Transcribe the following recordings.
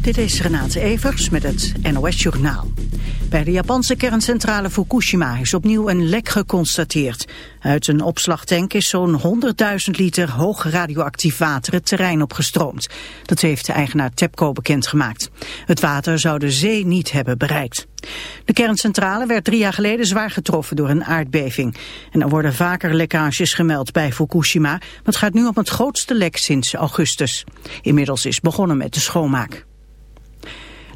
Dit is Renate Evers met het NOS Journaal. Bij de Japanse kerncentrale Fukushima is opnieuw een lek geconstateerd. Uit een opslagtank is zo'n 100.000 liter hoog radioactief water het terrein opgestroomd. Dat heeft de eigenaar TEPCO bekendgemaakt. Het water zou de zee niet hebben bereikt. De kerncentrale werd drie jaar geleden zwaar getroffen door een aardbeving. En er worden vaker lekkages gemeld bij Fukushima. Maar gaat nu om het grootste lek sinds augustus. Inmiddels is begonnen met de schoonmaak.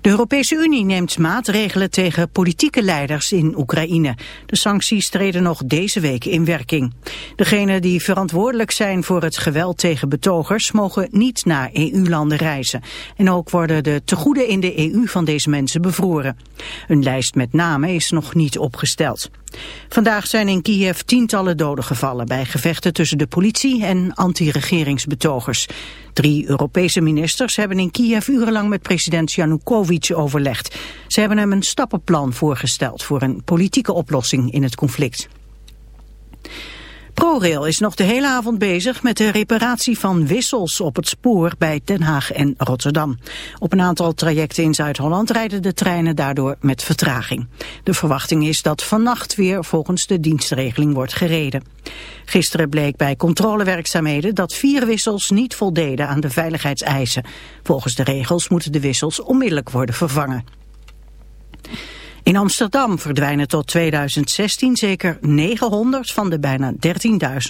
De Europese Unie neemt maatregelen tegen politieke leiders in Oekraïne. De sancties treden nog deze week in werking. Degenen die verantwoordelijk zijn voor het geweld tegen betogers mogen niet naar EU-landen reizen. En ook worden de tegoeden in de EU van deze mensen bevroren. Een lijst met namen is nog niet opgesteld. Vandaag zijn in Kiev tientallen doden gevallen bij gevechten tussen de politie en anti-regeringsbetogers. Drie Europese ministers hebben in Kiev urenlang met president Yanukovych overlegd. Ze hebben hem een stappenplan voorgesteld voor een politieke oplossing in het conflict. ProRail is nog de hele avond bezig met de reparatie van wissels op het spoor bij Den Haag en Rotterdam. Op een aantal trajecten in Zuid-Holland rijden de treinen daardoor met vertraging. De verwachting is dat vannacht weer volgens de dienstregeling wordt gereden. Gisteren bleek bij controlewerkzaamheden dat vier wissels niet voldeden aan de veiligheidseisen. Volgens de regels moeten de wissels onmiddellijk worden vervangen. In Amsterdam verdwijnen tot 2016 zeker 900 van de bijna 13.000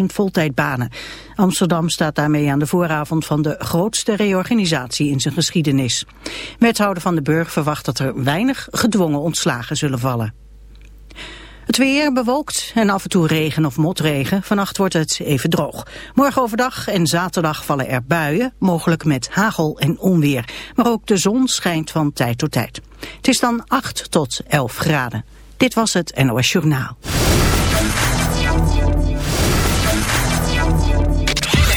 voltijdbanen. Amsterdam staat daarmee aan de vooravond van de grootste reorganisatie in zijn geschiedenis. Wethouder van de Burg verwacht dat er weinig gedwongen ontslagen zullen vallen. Het weer bewolkt en af en toe regen of motregen. Vannacht wordt het even droog. Morgen overdag en zaterdag vallen er buien, mogelijk met hagel en onweer. Maar ook de zon schijnt van tijd tot tijd. Het is dan 8 tot 11 graden. Dit was het NOS Journaal.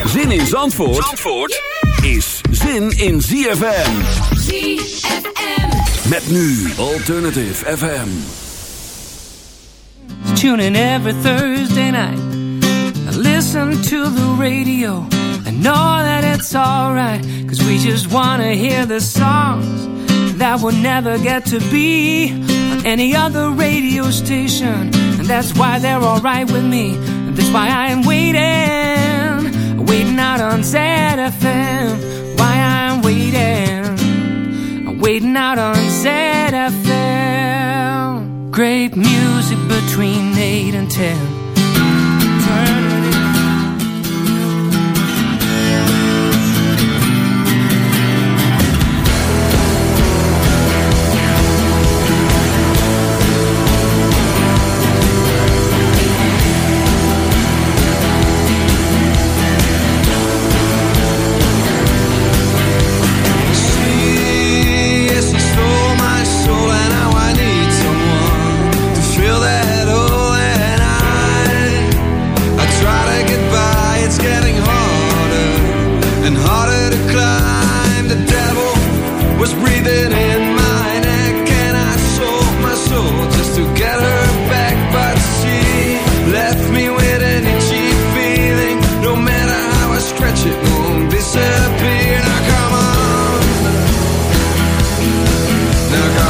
Zin in Zandvoort, Zandvoort is zin in ZFM. ZFM. Met nu Alternative FM. Tune in every Thursday night. I listen to the radio. I know that it's alright. Cause we just wanna hear the songs that will never get to be on any other radio station. And that's why they're alright with me. And that's why I'm waiting, waiting out on ZFM. Why I'm waiting, I'm waiting out on ZFM. Great music between 8 and 10. harder to climb. The devil was breathing in my neck, and I sold my soul just to get her back. But she left me with an feeling. No matter how I stretch it, won't disappear. Now come on. Now come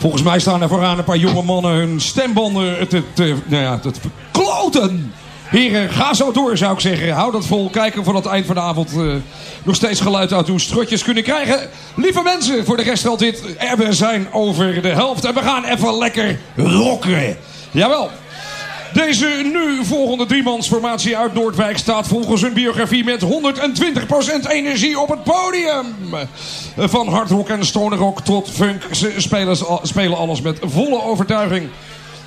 Volgens mij staan er vooraan een paar jonge mannen hun stembanden te, te, nou ja, te kloten. Heren, ga zo door zou ik zeggen. Hou dat vol. Kijken voor het eind van de avond uh, nog steeds geluid uit uw strotjes kunnen krijgen. Lieve mensen, voor de rest geldt dit. We zijn over de helft en we gaan even lekker rocken. Jawel. Deze nu volgende driemansformatie uit Noordwijk staat volgens hun biografie met 120% energie op het podium. Van hardrock en stonerrock tot funk. Ze spelen, alles met volle overtuiging.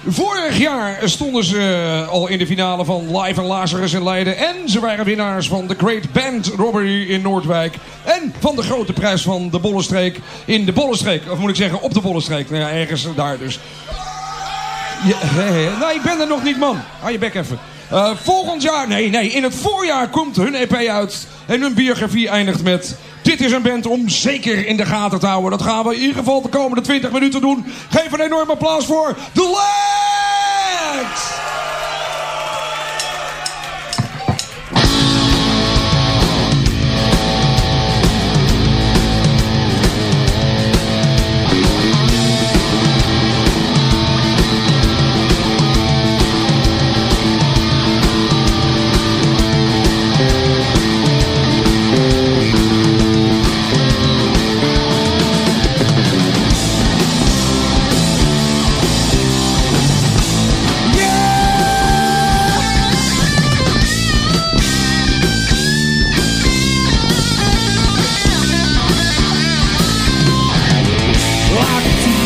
Vorig jaar stonden ze al in de finale van Live en Lazarus in Leiden. En ze waren winnaars van de Great Band Robbery in Noordwijk. En van de grote prijs van de Bollenstreek in de Bollenstreek. Of moet ik zeggen op de Bollenstreek. Nou ja, ergens daar dus. Ja, nee, ik ben er nog niet, man. Hou je bek even. Uh, volgend jaar, nee, nee, in het voorjaar komt hun EP uit. En hun biografie eindigt met... Dit is een band om zeker in de gaten te houden. Dat gaan we in ieder geval de komende 20 minuten doen. Geef een enorm applaus voor The Legs!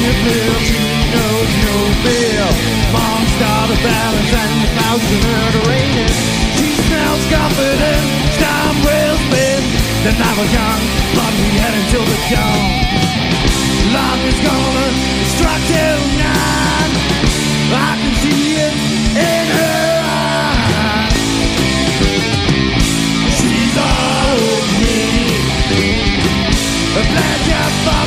Sheffield, she knows no fear. And. She smells confidence, time will spin. Was young, until the dawn. Love is gonna. I can see it in her eyes. She's all me. A pleasure for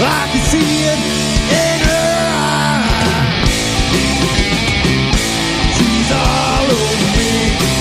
I can see it in her eyes. She's all over me.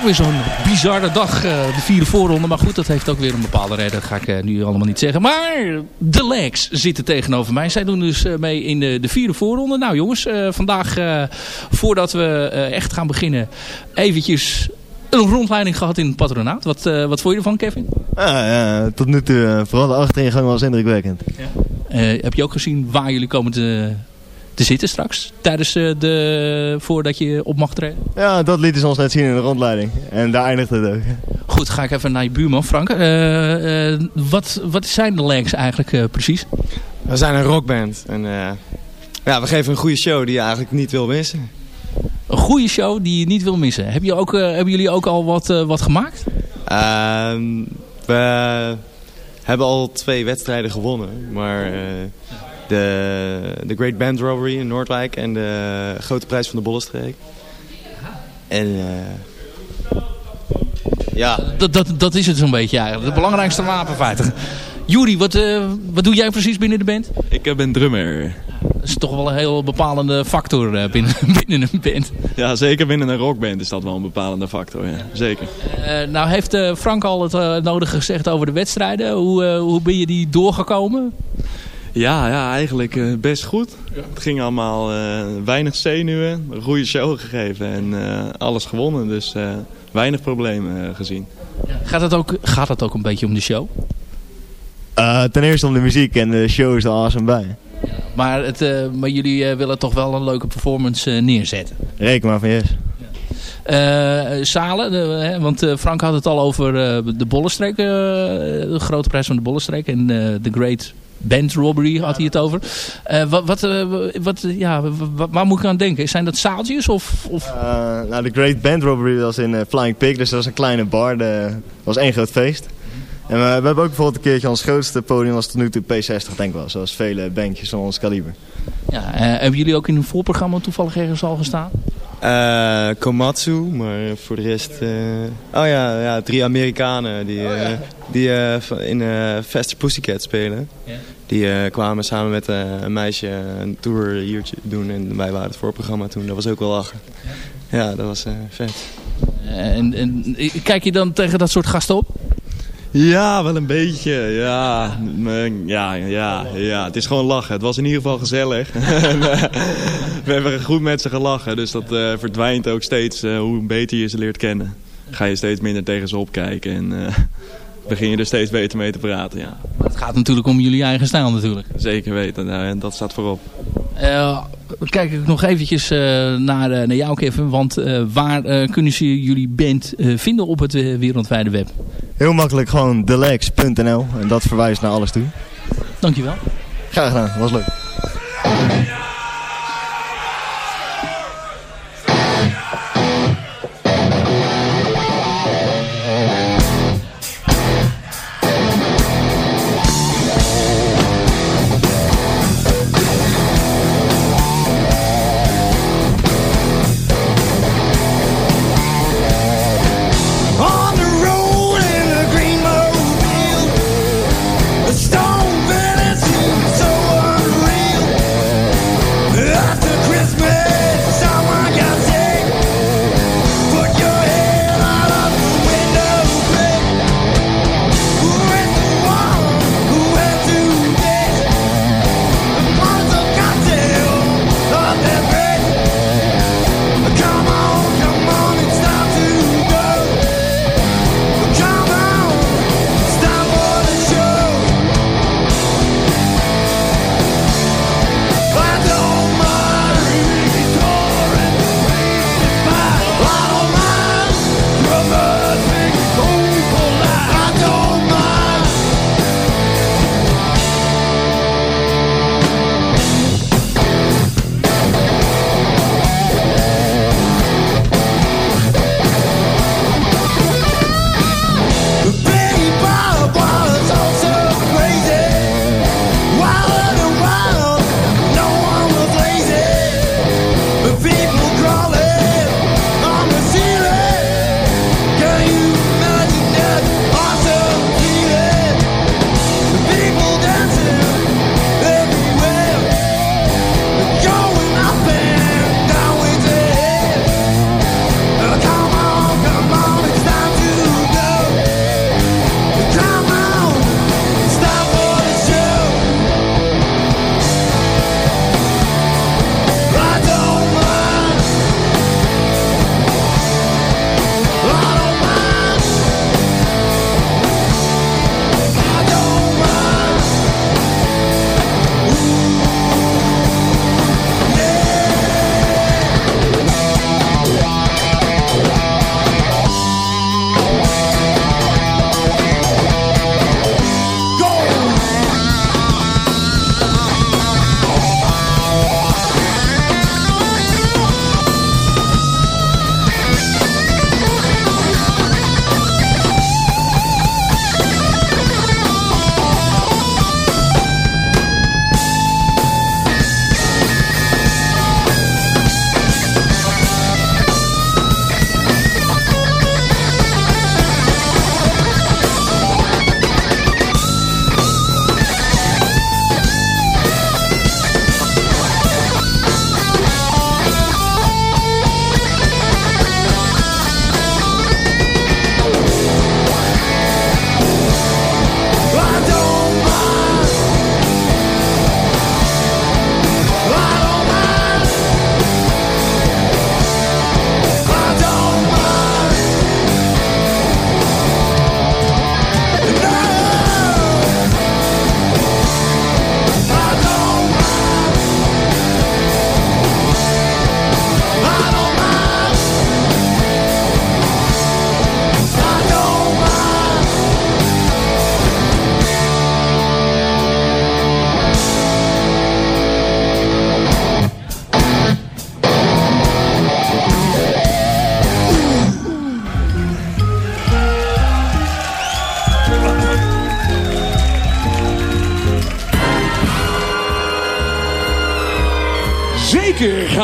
Ook weer zo'n bizarre dag, eh, de vierde voorronde. Maar goed, dat heeft ook weer een bepaalde reden. Dat ga ik eh, nu allemaal niet zeggen. Maar de Legs zitten tegenover mij. Zij doen dus eh, mee in de, de vierde voorronde. Nou jongens, vandaag voordat we echt gaan beginnen... eventjes een rondleiding gehad in het patronaat. Wat, wat vond je ervan, Kevin? Ja, ja, tot nu toe, vooral de achteringang was indrukwekkend. Eh, heb je ook gezien waar jullie komen te, te zitten straks? Tijdens eh, de... voordat je op mag treden? Ja, dat lieten ze ons net zien in de rondleiding. En daar eindigt het ook. Goed, ga ik even naar je buurman Frank. Eh, eh, wat, wat zijn de Legs eigenlijk eh, precies? We zijn een rockband. En eh, ja, we geven een goede show die je eigenlijk niet wil missen. Een goede show die je niet wil missen. Heb je ook, eh, hebben jullie ook al wat, eh, wat gemaakt? Ehm, we hebben al twee wedstrijden gewonnen. Maar eh, de, de Great Band Robbery in Noordwijk en de Grote Prijs van de Bollenstreek. En eh, ja, Dat, dat, dat is het zo'n beetje eigenlijk. De belangrijkste wapenfeiten. Juri, wat, eh, wat doe jij precies binnen de band? Ik eh, ben drummer. Dat is toch wel een heel bepalende factor eh, binnen, binnen een band. Ja, zeker binnen een rockband is dat wel een bepalende factor. Ja. Zeker. Eh, nou heeft eh, Frank al het nodige gezegd over de wedstrijden. Hoe, eh, hoe ben je die doorgekomen? Ja, ja eigenlijk eh, best goed. Het ging allemaal eh, weinig zenuwen, een goede show gegeven en eh, alles gewonnen. Dus eh, weinig problemen eh, gezien. Gaat het, ook, gaat het ook een beetje om de show? Eh, ten eerste om de muziek en de show is er awesome bij. Maar, het, eh, maar jullie eh, willen toch wel een leuke performance eh, neerzetten. Reken maar van yes. Eh, zalen, de- hè, want eh, Frank had het al over eh, de Bollenstreek, eh, de grote prijs van de Bollenstreek en eh, de Great Band Robbery had hij het over. Eh, wat, wat, eh, wat, ja, wa- waar moet ik aan denken? Zijn dat zaaltjes? Of, of... Eh, nou, de Great Band Robbery was in Flying Pig, dus dat was een kleine bar. Dat was één groot feest. En we, we hebben ook bijvoorbeeld een keertje ons grootste podium was tot nu toe P60 denk ik wel. Zoals vele bandjes van ons kaliber. Ja, eh, hebben jullie ook in een voorprogramma toevallig ergens al gestaan? Eh, Komatsu, maar voor de rest... eh, oh ja, ja, drie Amerikanen die, eh, die eh, in eh Faster Pussycat spelen. Ja. Die eh, kwamen samen met eh, een meisje een tour hiertje doen en wij waren het voorprogramma toen. Dat was ook wel lachen. Ja, dat was eh, vet. Eh, en, en kijk je dan tegen dat soort gasten op? Ja, wel een beetje. Ja, ja, ja, ja. Het is gewoon lachen. Het was in ieder geval gezellig. Eh, we hebben goed met ze gelachen. Dus dat eh, verdwijnt ook steeds eh, hoe beter je ze leert kennen. Ga je steeds minder tegen ze opkijken. En begin je er steeds beter mee te praten. Ja, Maar het gaat natuurlijk om jullie eigen stijl natuurlijk. zeker weten. Nou, en dat staat voorop. Kijk ik nog eventjes naar, naar jou Kevin. Want waar kunnen ze jullie band vinden op het wereldwijde web? Heel makkelijk gewoon delex.nl en dat verwijst naar alles toe. Dankjewel. Graag gedaan, was leuk.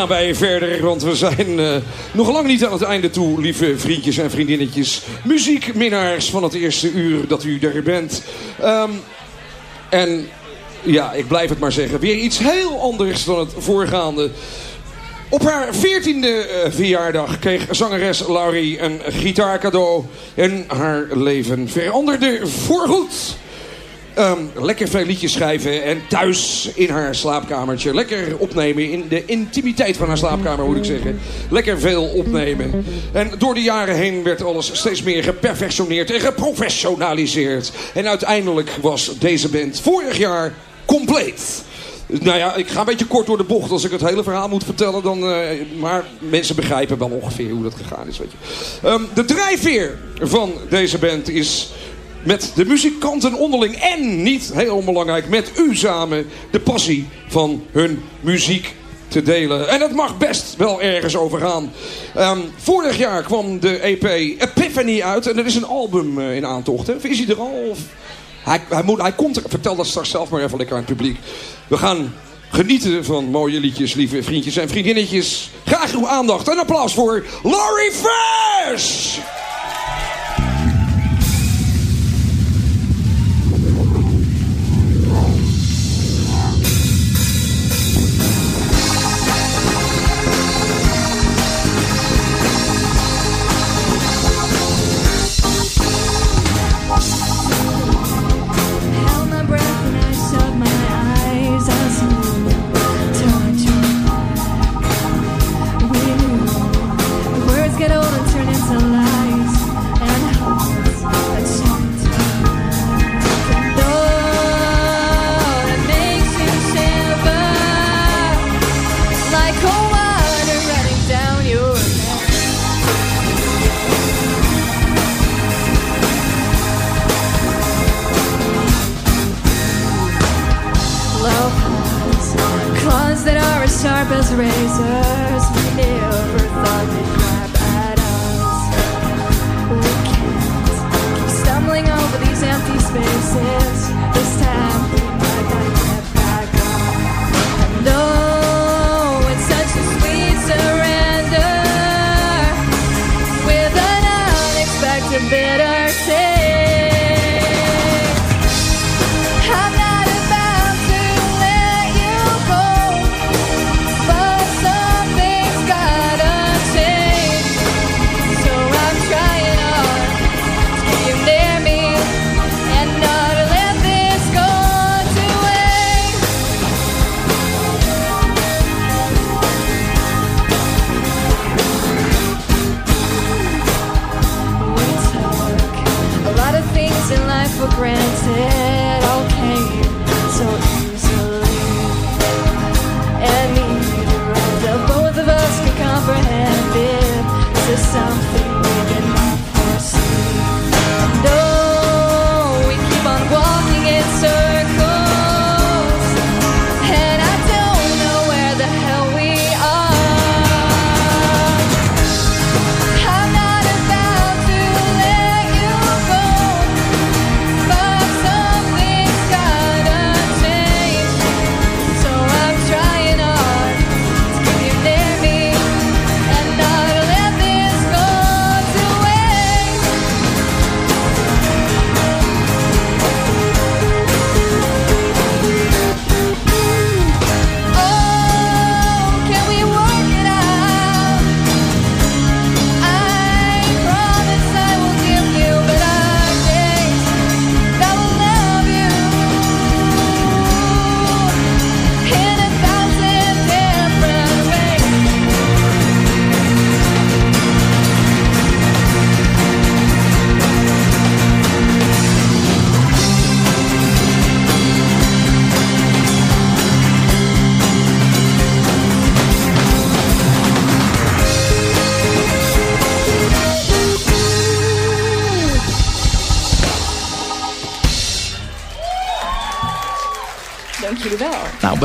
Gaan wij verder, want we zijn uh, nog lang niet aan het einde toe, lieve vriendjes en vriendinnetjes. Muziekminnaars van het eerste uur dat u er bent. Um, en ja, ik blijf het maar zeggen, weer iets heel anders dan het voorgaande. Op haar veertiende uh, verjaardag kreeg zangeres Laurie een gitaarcadeau. En haar leven veranderde voorgoed. Um, lekker veel liedjes schrijven en thuis in haar slaapkamertje. Lekker opnemen in de intimiteit van haar slaapkamer moet ik zeggen. Lekker veel opnemen. En door de jaren heen werd alles steeds meer geperfectioneerd en geprofessionaliseerd. En uiteindelijk was deze band vorig jaar compleet. Nou ja, ik ga een beetje kort door de bocht. Als ik het hele verhaal moet vertellen, dan... Uh, maar mensen begrijpen wel ongeveer hoe dat gegaan is, weet je. Um, de drijfveer van deze band is met de muzikanten onderling en, niet heel onbelangrijk, met u samen de passie van hun muziek te delen. En het mag best wel ergens over gaan. Um, vorig jaar kwam de EP Epiphany uit en er is een album uh, in aantocht. Hè? Is hij er al? Of... Hij, hij, moet, hij komt er, vertel dat straks zelf maar even lekker aan het publiek. We gaan genieten van mooie liedjes, lieve vriendjes en vriendinnetjes. Graag uw aandacht en applaus voor Laurie Fresh!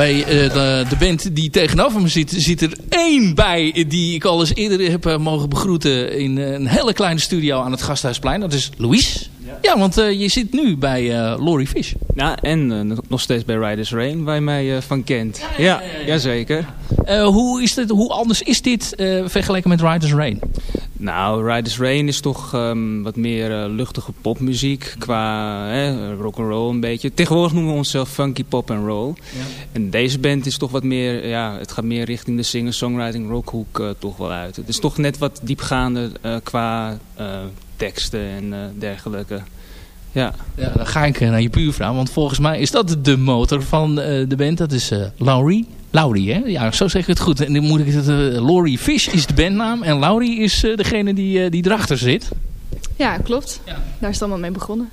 Bij uh, de, de, band die tegenover me zit, zit er één bij die ik al eens eerder heb uh, mogen begroeten in een hele kleine studio aan het Gasthuisplein. Dat is Louise. Ja, want je zit nu bij Laurie Fish. Ja, en nog steeds bij Riders Rain, waar je mij van kent. Ja, jazeker. hoe, is dit, hoe anders is dit vergeleken met Riders Rain? Nou, Riders Rain is toch um, wat meer uh, luchtige popmuziek qua eh, rock and roll een beetje. Tegenwoordig noemen we onszelf funky pop and roll. Ja. En deze band is toch wat meer, ja, het gaat meer richting de singer-songwriting rockhoek uh, toch wel uit. Het is toch net wat diepgaander uh, qua teksten en dergelijke. Ja. ja. Dan ga ik naar je buurvrouw, want volgens mij is dat de motor van de band. Dat is Laurie. Laurie, hè? Ja, zo zeg ik het goed. En dan moet ik het... Uh, Laurie Fish is de bandnaam en Laurie is uh, degene die, uh, die erachter zit. Ja, klopt. Ja. Daar is het allemaal mee begonnen.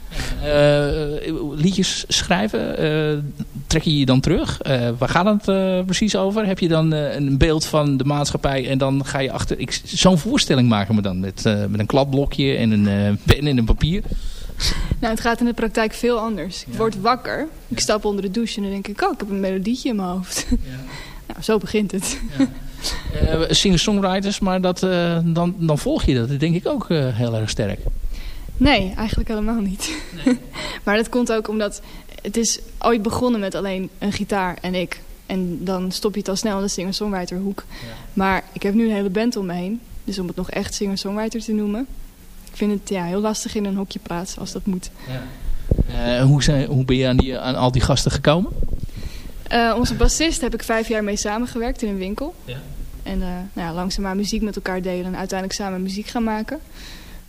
liedjes schrijven, trek je je dan terug? waar gaat het precies over? Heb je dan een beeld van de maatschappij en dan ga je achter... Zo'n voorstelling maken we dan met, met een kladblokje en een pen en een papier. Nou, het gaat in de praktijk veel anders. Ik word wakker, ik stap onder de douche en dan denk ik... oh, ik heb een melodietje in mijn hoofd. Ja. nou, zo begint het. Ja. Uh, Singer-songwriters, maar dat, uh, dan, dan volg je dat, denk ik ook uh, heel erg sterk. Nee, eigenlijk helemaal niet. Nee. maar dat komt ook omdat het is ooit begonnen met alleen een gitaar en ik. En dan stop je het al snel in de singer-songwriter hoek. Maar ik heb nu een hele band om me heen. Dus om het nog echt singer-songwriter te noemen vind het ja, heel lastig in een hokje plaatsen als dat moet. Ja. Uh, hoe, zijn, hoe ben je aan, die, aan al die gasten gekomen? Uh, onze bassist heb ik vijf jaar mee samengewerkt in een winkel. Ja. En uh, nou ja, langzaamaan muziek met elkaar delen en uiteindelijk samen muziek gaan maken.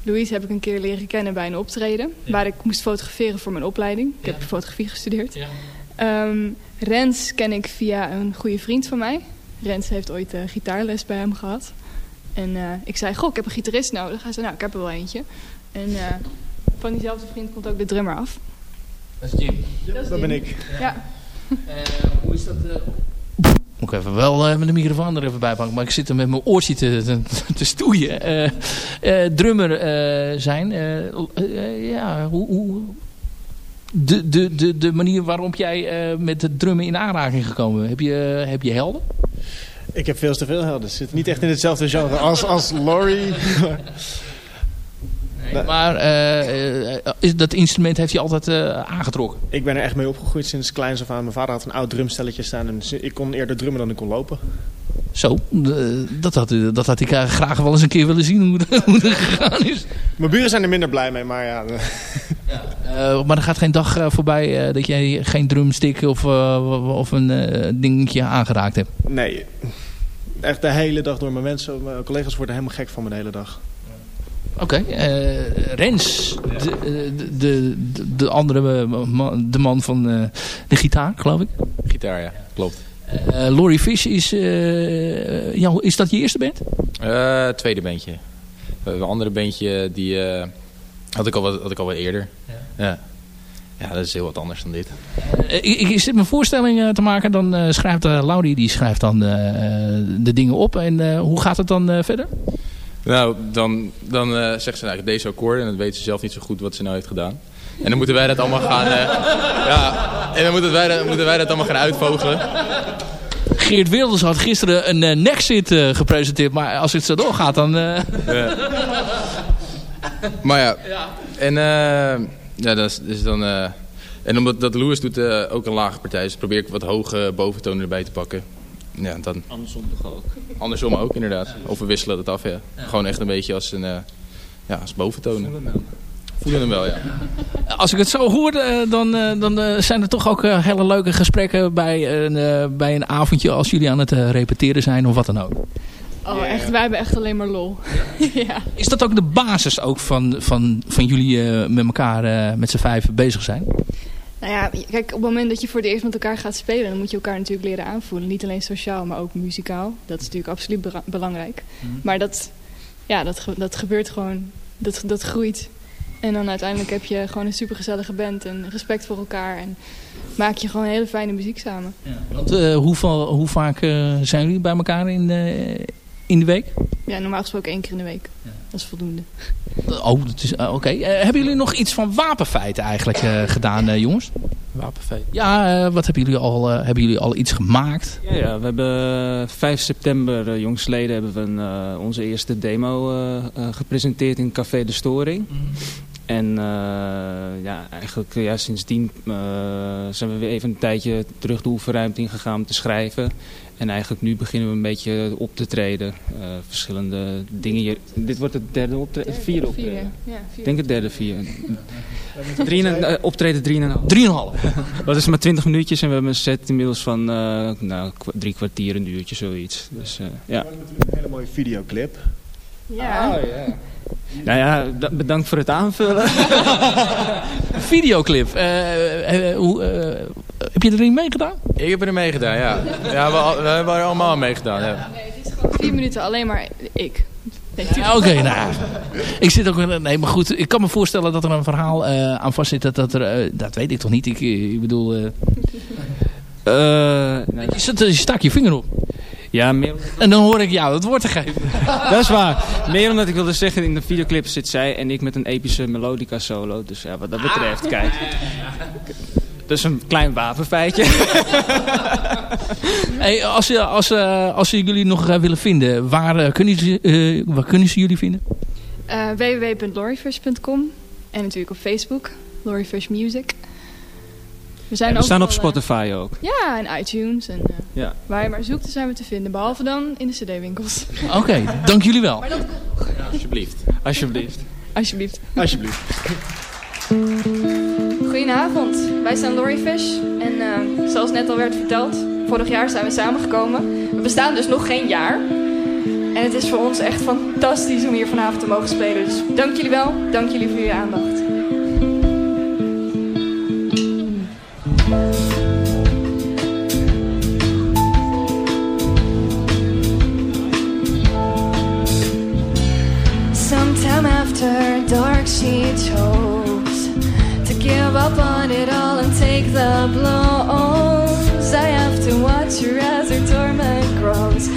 Louise heb ik een keer leren kennen bij een optreden. Waar ik moest fotograferen voor mijn opleiding. Ik heb fotografie gestudeerd. Um, Rens ken ik via een goede vriend van mij. Rens heeft ooit gitaarles bij hem gehad. En uh, ik zei, goh, ik heb een gitarist nodig. Hij zei, nou, ik heb er wel eentje. En uh, van diezelfde vriend komt ook de drummer af. Dat is Jim. dat, dat ben ik. Ja. Uh, hoe is dat... Moet ik even wel met de microfoon er even bij pakken. Maar ik zit er met mijn oortje te, te, te stoeien. drummer zijn. ja, hoe... hoe de, de, de, de manier waarop jij met het drummen in aanraking gekomen Heb je, heb je helden? Ik heb veel te veel helden. Zit niet echt in hetzelfde genre als, als Laurie. Nee, maar uh, is, dat instrument heeft hij altijd uh, aangetrokken? Ik ben er echt mee opgegroeid sinds kleins af aan. Mijn vader had een oud drumstelletje staan en ik kon eerder drummen dan ik kon lopen. Zo, dat had, dat had ik graag wel eens een keer willen zien hoe, hoe dat gegaan is. Mijn buren zijn er minder blij mee, maar ja. ja uh, maar er gaat geen dag voorbij dat jij geen drumstick of, of een dingetje aangeraakt hebt? Nee, echt de hele dag door. Mijn mensen, mijn collega's worden helemaal gek van me de hele dag. Oké, okay, uh, Rens, de, de, de, de, andere man, de man van uh, de gitaar, geloof ik. Gitaar, ja, klopt. Uh, Laurie Fish, is, ja, is dat je eerste band? tweede bandje. Een andere bandje, die had, ik al wat, had ik al wat eerder. Ja. ja. Ja, dat is heel wat anders dan dit. Uh, ik, ik zit mijn voorstelling uh, te maken. Dan uh, schrijft Laurie die schrijft dan de dingen op. En hoe gaat het dan verder? Nou, dan, dan zegt ze nou, deze akkoorden. En dan weet ze zelf niet zo goed wat ze nou heeft gedaan. En dan moeten wij dat allemaal gaan... ja, en dan moeten wij, dat, moeten wij dat allemaal gaan uitvogelen. Geert Wilders had gisteren een uh, Nexit gepresenteerd. Maar als het zo doorgaat, dan... Ja. Maar ja, en... Ja, dat is, is dan... Uh, en omdat dat Lewis doet uh, ook een lage partij, dus probeer ik wat hoge boventonen erbij te pakken. Ja, dan... Andersom toch ook? Andersom ook, inderdaad. Of we wisselen dat af, ja. Gewoon echt een beetje als een... Uh, ja, als boventonen. Voelen hem, wel, ja. Als ik het zo hoor, dan, dan zijn er toch ook hele leuke gesprekken bij een, bij een avondje als jullie aan het repeteren zijn of wat dan ook. Oh, echt, wij hebben echt alleen maar lol. ja. Is dat ook de basis ook van, van, van jullie met elkaar, met z'n vijf bezig zijn? Nou ja, kijk, op het moment dat je voor het eerst met elkaar gaat spelen... dan moet je elkaar natuurlijk leren aanvoelen. Niet alleen sociaal, maar ook muzikaal. Dat is natuurlijk absoluut belangrijk. Mhm. Maar dat, ja, dat, dat gebeurt gewoon, dat, dat groeit. En dan uiteindelijk heb je gewoon een supergezellige band en respect voor elkaar. En maak je gewoon hele fijne muziek samen. Ja, want uh, hoe, hoe, vaak uh, zijn jullie bij elkaar in, uh, in de week? Ja, normaal gesproken één keer in de week. Ja. Dat is voldoende. Oh, dat is oké. Okay. hebben jullie nog iets van wapenfeiten eigenlijk gedaan, jongens? Wapenfeit? Ja, wat hebben jullie al, hebben jullie al iets gemaakt? Ja, ja we hebben 5 september, uh, jongsleden, hebben we een, onze eerste demo gepresenteerd in Café de Storing. Mhm. En eh, ja, eigenlijk ja, sindsdien eh, zijn we weer even een tijdje terug de oefenruimte ingegaan om te schrijven. En eigenlijk nu beginnen we een beetje op te treden. Eh, verschillende dingen. Hier. Dit wordt het derde optreden, vierde optreden. Vier, ja, Ik vier. denk het derde, vier. Drie en, eh, optreden drieënhalf. Drieënhalf. Dat is maar twintig minuutjes en we hebben een set inmiddels van eh, nou, drie kwartier, een uurtje, zoiets. Dus eh, ja. Een hele mooie videoclip. Ja. Nou ja, da- bedankt voor het aanvullen. Videoclip. Eh, eh, hoe, eh, heb je erin meegedaan? Ik heb er mee gedaan, ja. Ja, we, al- we hebben er allemaal mee gedaan, ja. Nee, het is gewoon vier minuten alleen maar ik. Nee, Ja. Oké, nou. Ik zit ook... Nee, maar goed. Ik kan me voorstellen dat er een verhaal eh, aan vast zit. Dat, dat, er, dat weet ik toch niet. Ik, ik bedoel... eh, nou, je, zet- je stak je vinger op. Ja, meer... En dan hoor ik jou het woord te geven. Dat is waar. Meer omdat ik wilde zeggen, in de videoclip zit zij en ik met een epische melodica solo. Dus ja, wat dat betreft, kijk. Dat is een klein wapenfeitje. Hey, als, ze- als, eh, als ze jullie nog eh, willen vinden, waar, eh, kunnen ze, eh, waar kunnen ze jullie vinden? Eh, www.lorifish.com en natuurlijk op Facebook, Lorifish Music. We, zijn we staan op eh, Spotify ook. ja, en iTunes. En, eh, Ja. Waar je maar zoekt, zijn we te vinden. Behalve dan in de cd-winkels. Oké, dank jullie wel. Maar dat Alsjeblieft. Alsjeblieft. Alsjeblieft. Alsjeblieft. Goedenavond, wij zijn Lorifish. En eh, zoals net al werd verteld, vorig jaar zijn we samengekomen. We bestaan dus nog geen jaar. En het is voor ons echt fantastisch om hier vanavond te mogen spelen. Dus dank jullie wel, dank jullie voor je aandacht. Dark, she chose to give up on it all and take the blows. I have to watch her as her torment grows.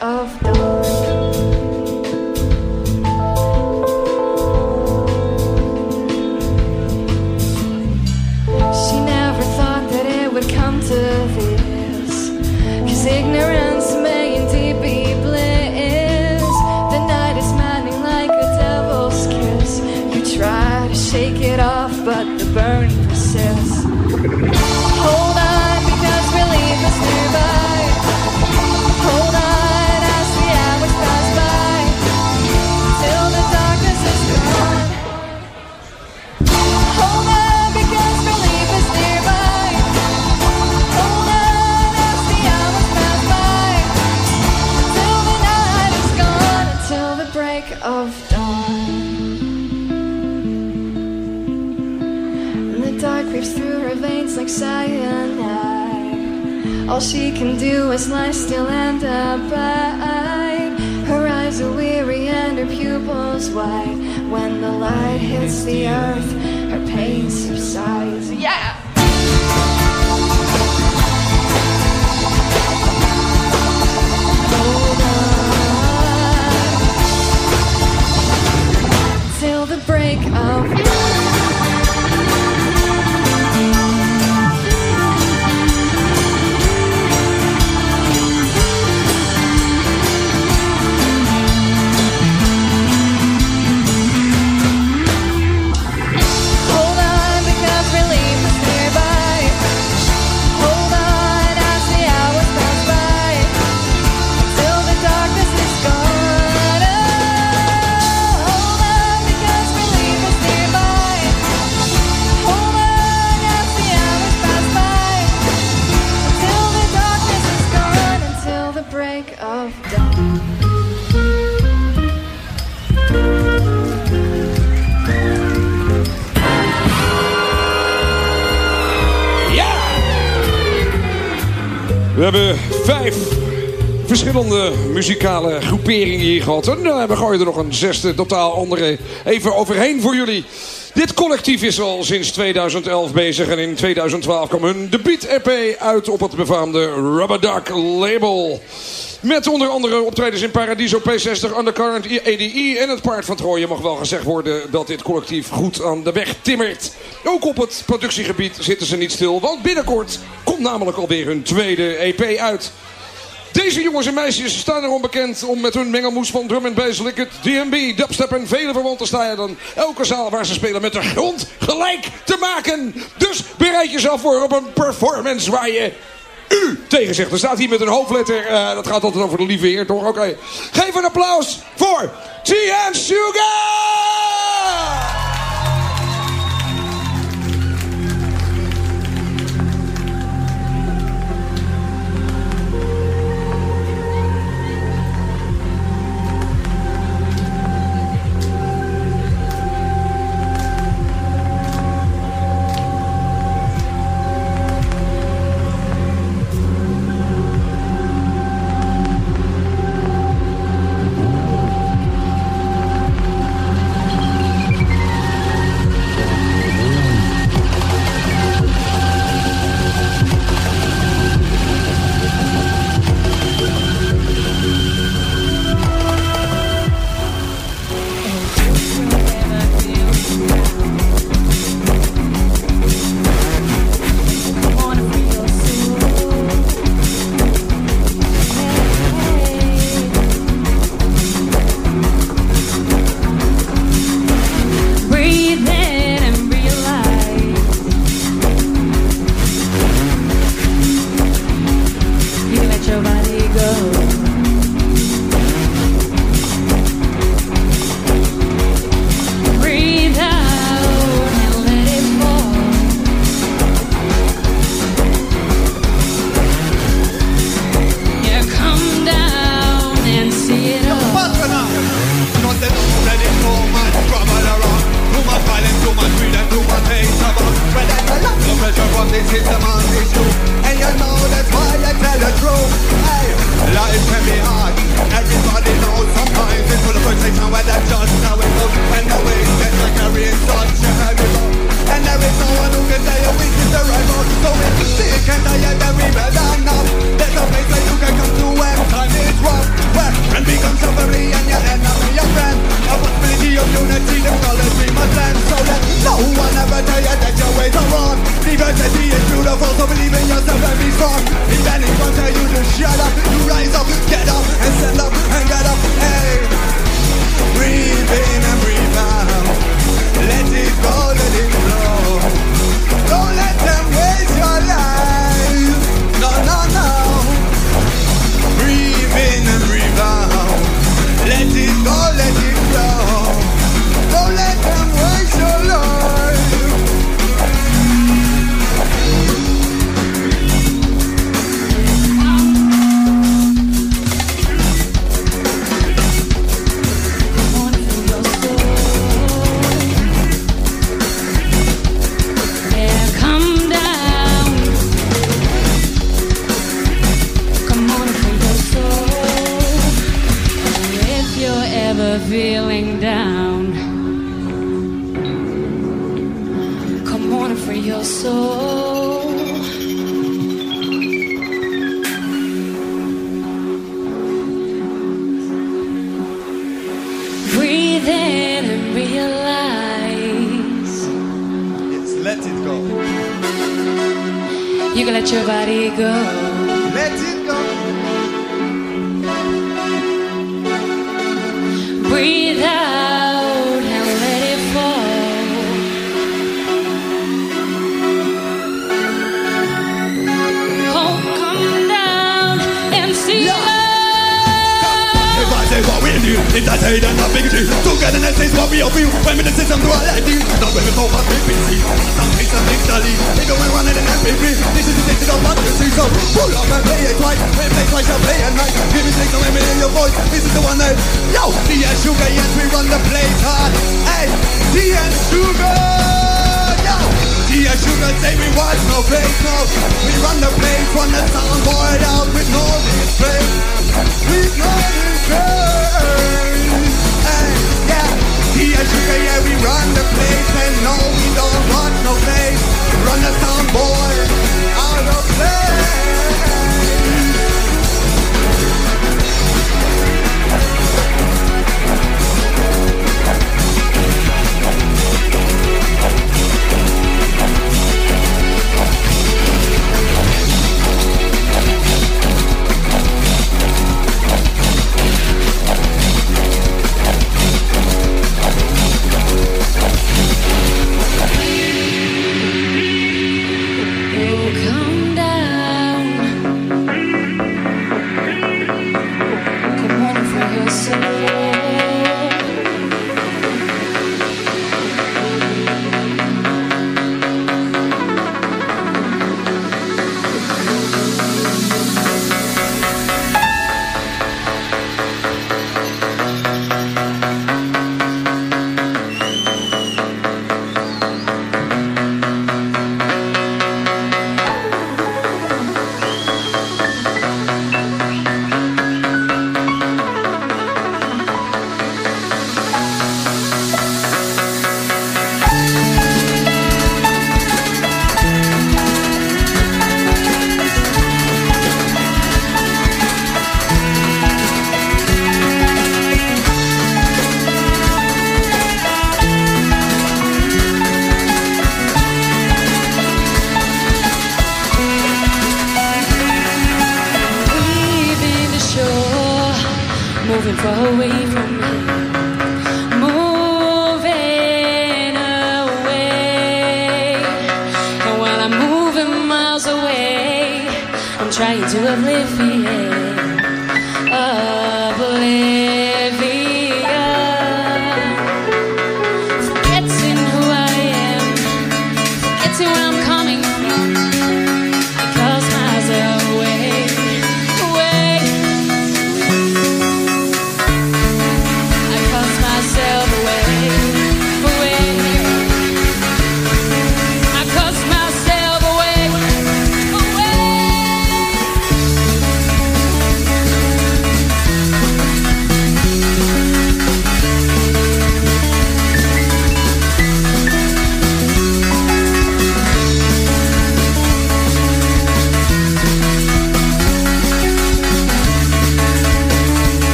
Of dawn. Cyanide. All she can do is lie still and abide. Her eyes are weary and her pupils wide. When the light hits the earth, her pain subsides. Yeah! Till the break of hebben vijf verschillende muzikale groeperingen hier gehad. En dan we gooien er nog een zesde totaal andere even overheen voor jullie. Dit collectief is al sinds 2011 bezig. En in 2012 kwam hun debuut-EP uit op het befaamde Rubber Duck label. Met onder andere optredens in Paradiso, P60, Undercurrent, EDI en het Paard van Trooien mag wel gezegd worden dat dit collectief goed aan de weg timmert. Ook op het productiegebied zitten ze niet stil, want binnenkort komt namelijk alweer hun tweede EP uit. Deze jongens en meisjes staan erom bekend om met hun mengelmoes van drum en bass, het DMB, dubstep en vele verwante dan elke zaal waar ze spelen met de grond gelijk te maken. Dus bereid jezelf voor op een performance waar je u tegen zegt. Er staat hier met een hoofdletter, eh, dat gaat altijd over de lieve heer toch? Oké, geef een applaus voor Tian Sugar!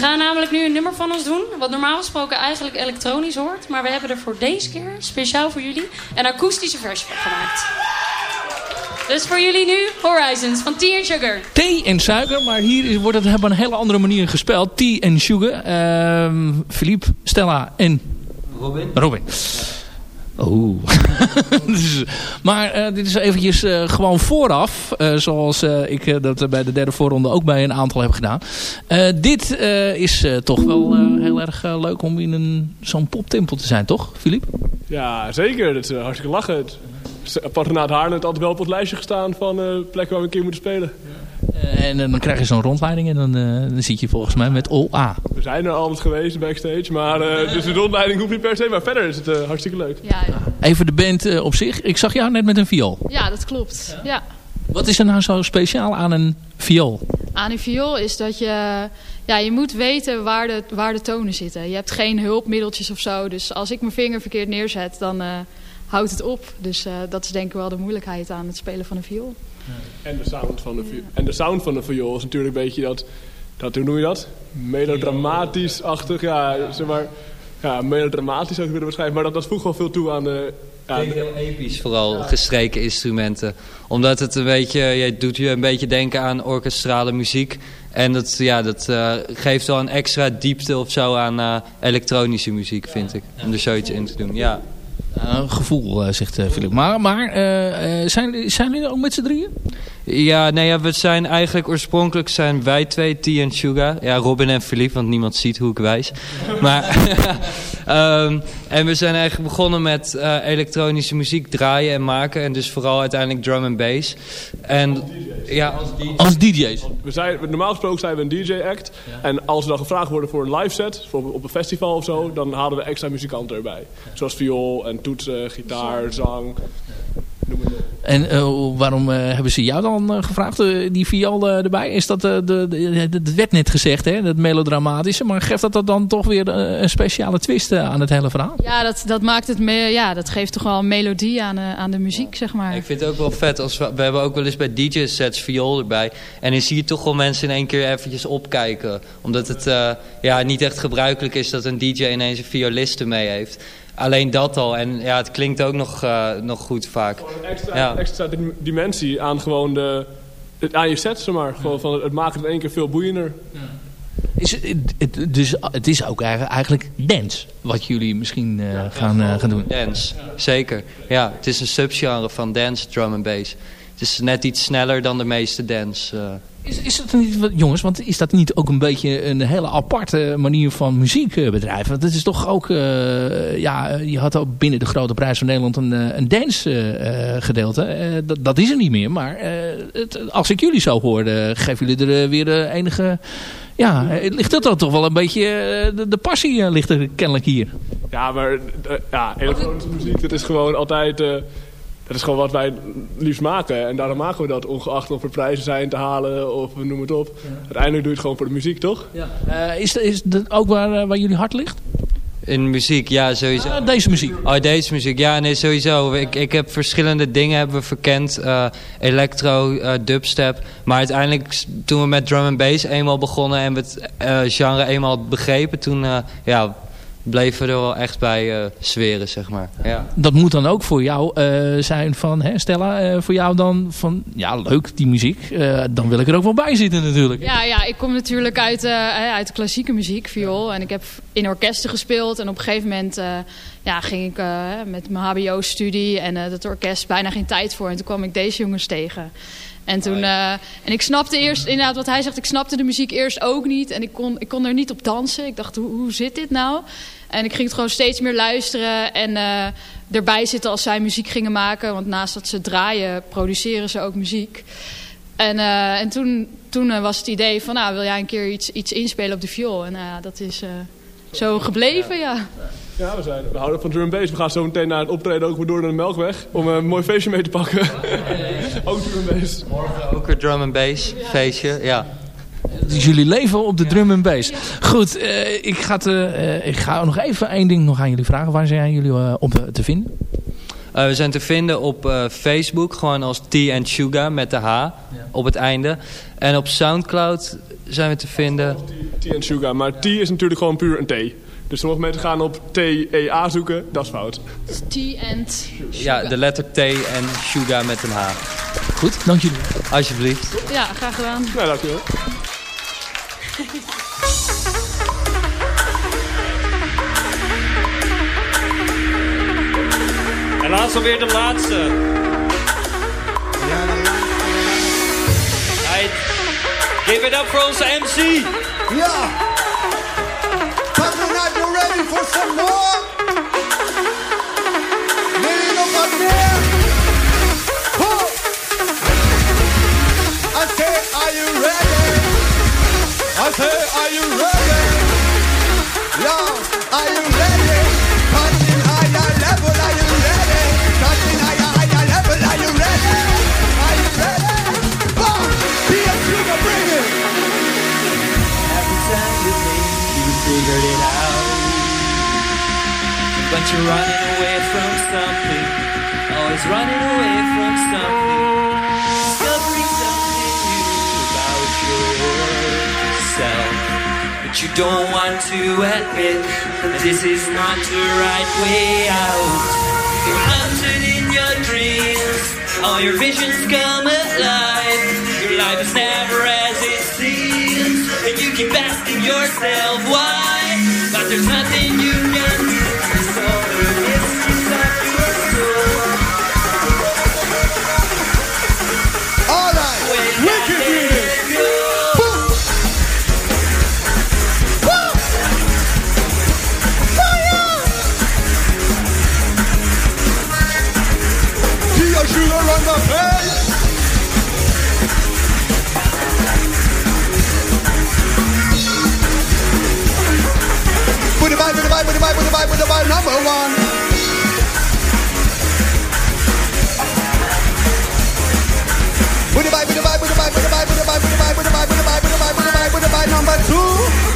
Gaan namelijk nu een nummer van ons doen. Wat normaal gesproken eigenlijk elektronisch hoort. Maar we hebben er voor deze keer, speciaal voor jullie, een akoestische versie van gemaakt. Dus voor jullie nu Horizons van Tea and Sugar. Thee en suiker, maar hier wordt het op een hele andere manier gespeeld. Tea en sugar. Ehm Philippe, Stella en Robin. Robin. Oeh. Dus, maar eh, dit is eventjes eh, gewoon vooraf. eh, zoals eh, ik dat bij de derde voorronde ook bij een aantal heb gedaan. Eh, dit eh, is eh, toch wel eh, heel erg leuk om in een zo'n poptempel te zijn, toch, Filip? Ja, zeker. Dat is hartstikke lachen. Patronaat Haarlem heeft altijd wel op het lijstje gestaan van eh, plekken waar we een keer moeten spelen. Eh, en eh, dan krijg je zo'n rondleiding en dan, eh, dan zit je volgens mij met OA. We zijn er altijd geweest backstage, maar eh, dus de rondleiding hoeft niet per se. Maar verder is het eh, hartstikke leuk. Ja, ja. Even de band eh, op zich. Ik zag jou net met een viool. ja, dat klopt. Ja. Wat is er nou zo speciaal aan een viool? Aan een viool is dat je... Ja, je moet weten waar de, waar de tonen zitten. Je hebt geen hulpmiddeltjes of zo. Dus als ik mijn vinger verkeerd neerzet, dan eh, houdt het op. Dus eh, dat is denk ik wel de moeilijkheid aan het spelen van een viool. En de sound van de, vi- en de sound van de viool is natuurlijk een beetje dat, dat hoe noem je dat? Melodramatisch-achtig, ja, zeg maar. ja, melodramatisch zou ik willen beschrijven. Maar dat, dat voegt wel veel toe aan de... Heel episch, vooral gestreken instrumenten. Omdat het een beetje, je doet je een beetje denken aan orkestrale muziek. En dat, ja, dat eh, geeft wel een extra diepte of zo aan eh, elektronische muziek, vind ik. Om er zoiets in te doen, ja. Uh, gevoel, uh, zegt uh, Philip. Maar, maar zijn, zijn jullie ook met z'n drieën? Ja, nee, ja, we zijn eigenlijk oorspronkelijk zijn wij twee, T en Suga. Ja, Robin en Philippe, want niemand ziet hoe ik wijs. maar, um, en we zijn eigenlijk begonnen met elektronische muziek draaien en maken. En dus vooral uiteindelijk drum en bass. En, ja, als, DJ's. als DJ's. We zijn, normaal gesproken zijn we een DJ-act. Ja. En als we dan gevraagd worden voor een live set, bijvoorbeeld op een festival of zo, dan halen we extra muzikanten erbij. Zoals viool en toetsen, gitaar, zang. En uh, waarom uh, hebben ze jou dan uh, gevraagd, die viool erbij? Is dat, de, de, de, het werd net gezegd, hè, dat melodramatische. Maar geeft dat, dat dan toch weer een speciale twist aan het hele verhaal? Ja, dat, dat maakt het meer, ja, dat geeft toch wel een melodie aan, aan de muziek, zeg maar. Ik vind het ook wel vet. Als we, we hebben ook wel eens bij DJ-sets viool erbij. En dan zie je toch wel mensen in één keer eventjes opkijken. Omdat het ja, niet echt gebruikelijk is dat een DJ ineens een violiste mee heeft alleen dat al. En ja, het klinkt ook nog, uh, nog goed vaak. Een extra, ja. extra dimensie aan gewoon de, het, aan je set, zeg maar. Gewoon van, het maakt het in één keer veel boeiender. Ja. Is het, het, dus het is ook eigenlijk dance wat jullie misschien uh, ja, gaan, uh, gaan doen. Dance, zeker. Ja, het is een subgenre van dance, drum en bass. Het is net iets sneller dan de meeste dance. Uh. Is, is dat niet, jongens, want is dat niet ook een beetje een hele aparte manier van muziek bedrijven? Want het is toch ook, uh, ja, je had ook binnen de Grote Prijs van Nederland een, een dance uh, gedeelte. Uh, dat, dat is er niet meer, maar het, als ik jullie zo hoor, geven jullie er weer enige... Ja, ligt dat dan toch wel een beetje, de, de passie ligt er kennelijk hier. Ja, maar ja, elektronische muziek, dat is gewoon altijd... Dat is gewoon wat wij liefst maken. En daarom maken we dat, ongeacht of er prijzen zijn te halen of noem het op. Ja. Uiteindelijk doe je het gewoon voor de muziek, toch? Ja. Uh, is, is dat ook waar, waar jullie hart ligt? In muziek, ja, sowieso. Uh, deze muziek? Oh, deze muziek. Ja, nee, sowieso. Ik, ik heb verschillende dingen hebben we verkend. Uh, electro, uh, dubstep. Maar uiteindelijk, toen we met drum and bass eenmaal begonnen... en we het genre eenmaal begrepen... toen ja, bleven er wel echt bij uh, zweren, zeg maar. Ja. Dat moet dan ook voor jou uh, zijn van, hè, Stella, uh, voor jou dan van, ja leuk die muziek, dan wil ik er ook wel bij zitten natuurlijk. Ja, ja ik kom natuurlijk uit, uit de klassieke muziek, viool. En ik heb in orkesten gespeeld en op een gegeven moment ja, ging ik met mijn hbo-studie en het orkest bijna geen tijd voor. En toen kwam ik deze jongens tegen. En, toen, uh, en ik snapte eerst, inderdaad wat hij zegt, ik snapte de muziek eerst ook niet. En ik kon, ik kon er niet op dansen. Ik dacht, hoe, hoe zit dit nou? En ik ging het gewoon steeds meer luisteren en uh, erbij zitten als zij muziek gingen maken. Want naast dat ze draaien, produceren ze ook muziek. En, uh, en toen, toen was het idee van, nou, wil jij een keer iets, iets inspelen op de viool? En uh, dat is zo gebleven, ja. Ja, we, zijn, we houden van drum bass. We gaan zo meteen naar het optreden ook weer door naar de Melkweg. Om een mooi feestje mee te pakken. ook drum bass. Morgen ook een drum and bass feestje, ja. Dus jullie leven op de drum en bass. Goed, uh, ik, ga uh, ik ga nog even één ding nog aan jullie vragen. Waar zijn jullie uh, op te vinden? we zijn te vinden op Facebook, gewoon als T and Sugar met de H ja. op het einde. En op Soundcloud zijn we te vinden. T and Sugar, maar T is natuurlijk gewoon puur een T. Dus sommige mensen gaan op T-E-A zoeken. Dat is fout. T and Ja, de letter T en sugar met een H. Goed, dank jullie. Alsjeblieft. Ja, graag gedaan. Ja, dankjewel. En laatst alweer de laatste. Right. Give it up voor onze MC. Ja. I say, are you ready? I say, are you ready? Yeah, are you ready? But you're running away from something Always running away from something Discovering something new about yourself But you don't want to admit that this is not the right way out. You're hunted in your dreams, all your visions come alive. Your life is never as it seems, and you keep asking yourself why. But there's nothing you can do Put it by, vibe, with the vibe, with the vibe, with the vibe, with the number one. Put it by, with the vibe, with the vibe, with the vibe, with the vibe, with the number two.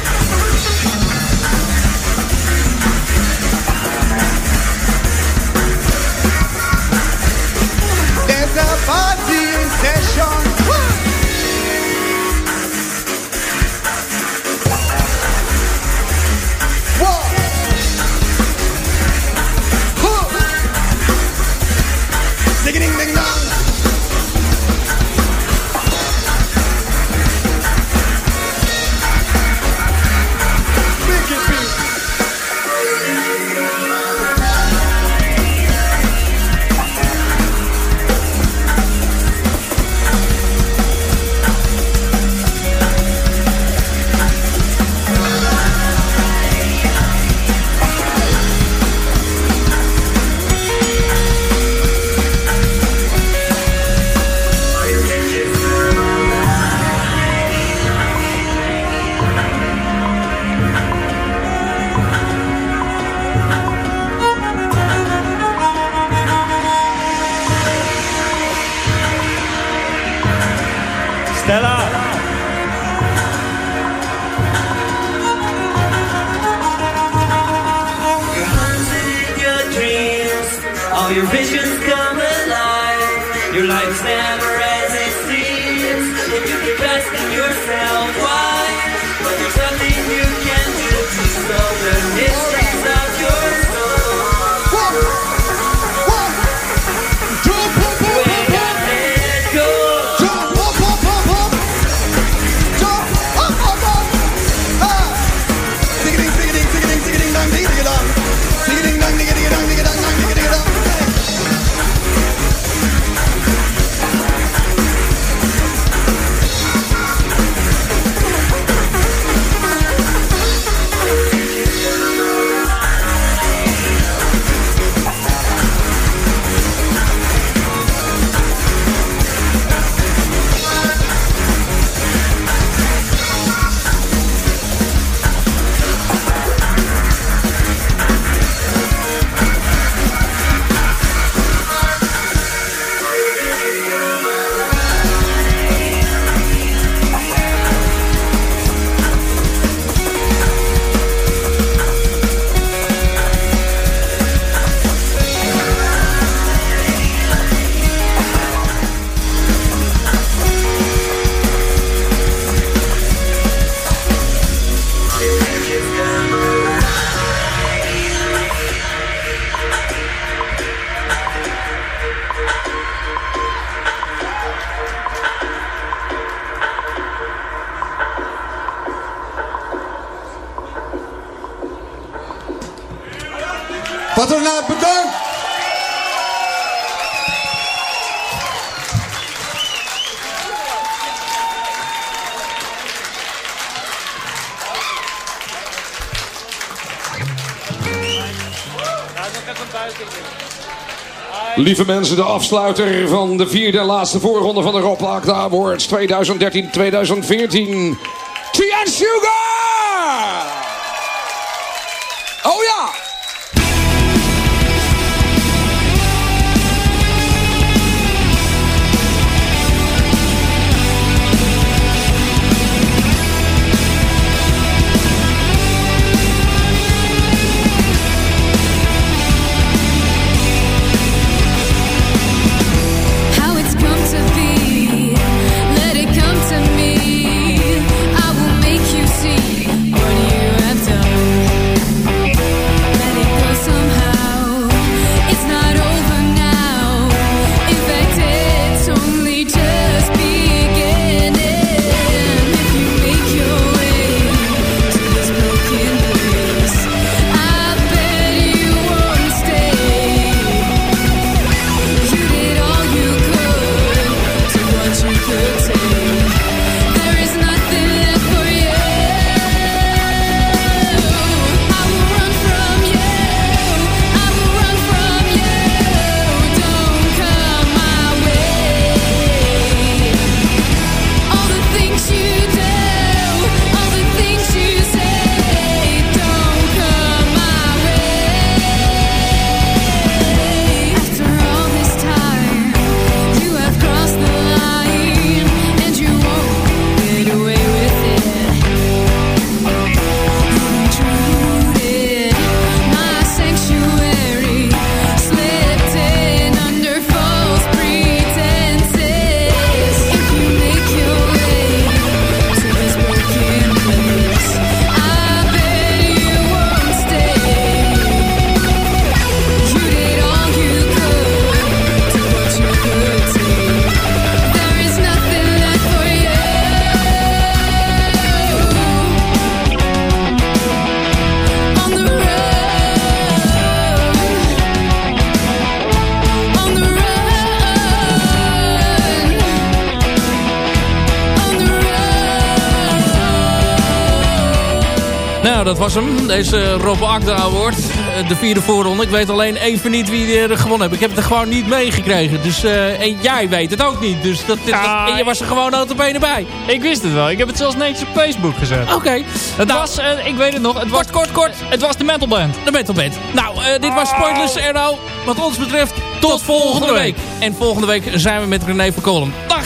There's a party in session. Huh. Ding ding ding dong. Lieve mensen, de afsluiter van de vierde en laatste voorronde van de Rob Awards 2013-2014. Tian Sugar! Oh ja! Deze Rob Akda Award. Eh, De vierde voorronde. Ik weet alleen even niet wie er gewonnen heeft. Ik heb het er gewoon niet meegekregen. Dus, eh, en jij weet het ook niet. Dus dat, dat- en je was er gewoon notabene bij. Ik wist het wel. Ik heb het zelfs netjes op Facebook gezet. Oké. Het was, eh, ik weet het nog, het was... Kort, kort. Het was de metalband. De metalband. Nou, eh, dit was Pointless Arrow. Wat ons betreft, tot, volgende week. En volgende week zijn we met René van Kolen. Dag!